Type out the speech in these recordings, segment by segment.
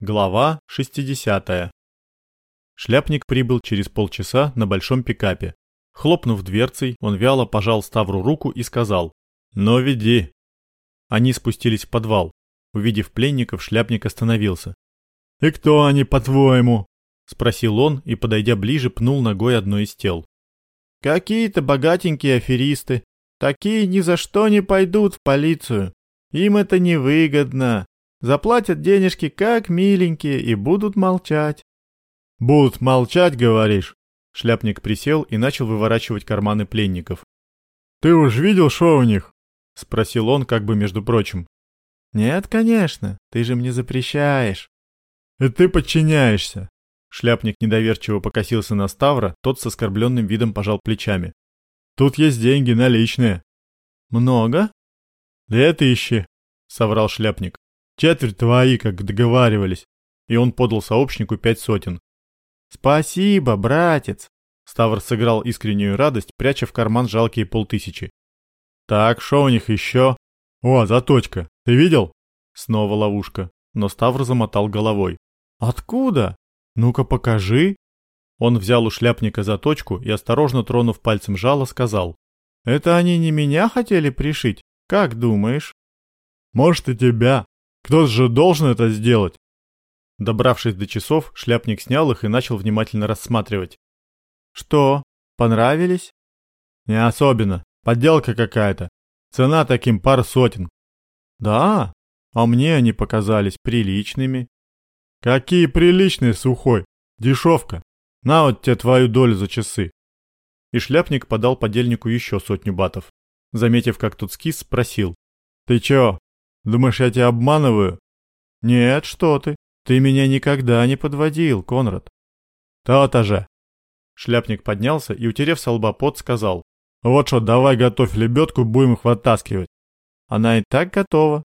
Глава 60. Шляпник прибыл через полчаса на большом пикапе. Хлопнув дверцей, он вяло пожал Ставру руку и сказал «Но веди». Они спустились в подвал. Увидев пленников, шляпник остановился. «И кто они, по-твоему?» – спросил он и, подойдя ближе, пнул ногой одно из тел. «Какие-то богатенькие аферисты. Такие ни за что не пойдут в полицию. Им это невыгодно. Заплатят денежки как миленькие и будут молчать. Будут молчать, говоришь? Шляпник присел и начал выворачивать карманы пленников. Ты уж видел, что у них? Спросил он, как бы между прочим. Нет, конечно, ты же мне запрещаешь. И ты подчиняешься. Шляпник недоверчиво покосился на Ставра, тот с оскорбленным видом пожал плечами. Тут есть деньги наличные. Много? Две тысячи, соврал шляпник. Четверть твои, как договаривались. И он подал сообщнику пять сотен. Спасибо, братец. Ставр сыграл искреннюю радость, пряча в карман жалкие полтысячи. Так, что у них еще? О, заточка. Ты видел? Снова ловушка. Но Ставр замотал головой. Откуда? Ну-ка покажи. Он взял у шляпника заточку и, осторожно тронув пальцем жало, сказал. Это они не меня хотели пришить? Как думаешь? Может и тебя, кто же должен это сделать? Добравшись до часов, шляпник снял их и начал внимательно рассматривать. Что, понравились? Не особенно. Подделка какая-то. Цена таким пар сотен. Да? А мне они показались приличными. Какие приличные, сухой? Дешевка. На вот тебе твою долю за часы. И шляпник подал подельнику еще сотню батов. Заметив, как тут скис, спросил. Ты чё, Думаешь, я тебя обманываю? Нет, что ты. Ты меня никогда не подводил, Конрад. То-то же. Шляпник поднялся и, утерев со лба пот, сказал. Вот что, давай готовь лебедку, будем их вытаскивать. Она и так готова.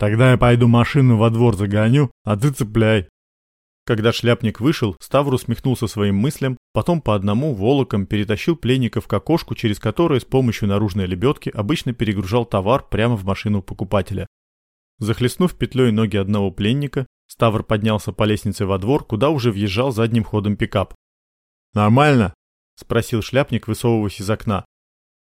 Тогда я пойду машину во двор загоню, а ты цепляй. Когда шляпник вышел, Ставр усмехнулся своим мыслям, потом по одному волоком перетащил пленников к окошку, через которое с помощью наружной лебедки обычно перегружал товар прямо в машину покупателя. Захлестнув петлей ноги одного пленника, Ставр поднялся по лестнице во двор, куда уже въезжал задним ходом пикап. «Нормально?» – спросил шляпник, высовываясь из окна.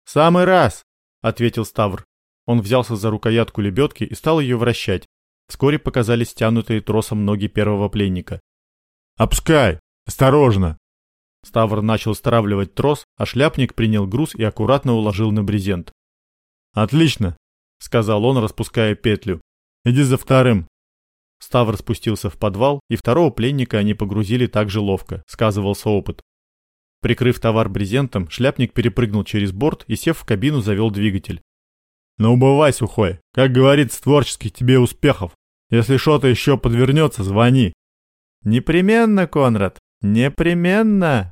«Самый раз!» – ответил Ставр. Он взялся за рукоятку лебедки и стал ее вращать. Вскоре показались стянутые тросом ноги первого пленника. «Опускай! Осторожно!» Ставр начал стравливать трос, а шляпник принял груз и аккуратно уложил на брезент. «Отлично!» — сказал он, распуская петлю. «Иди за вторым!» Ставр спустился в подвал, и второго пленника они погрузили так же ловко, сказывался опыт. Прикрыв товар брезентом, шляпник перепрыгнул через борт и, сев в кабину, завел двигатель. «Ну, бывай, сухой! Как говорится, творческих тебе успехов! Если что-то еще подвернется, звони!» «Непременно, Конрад, непременно!»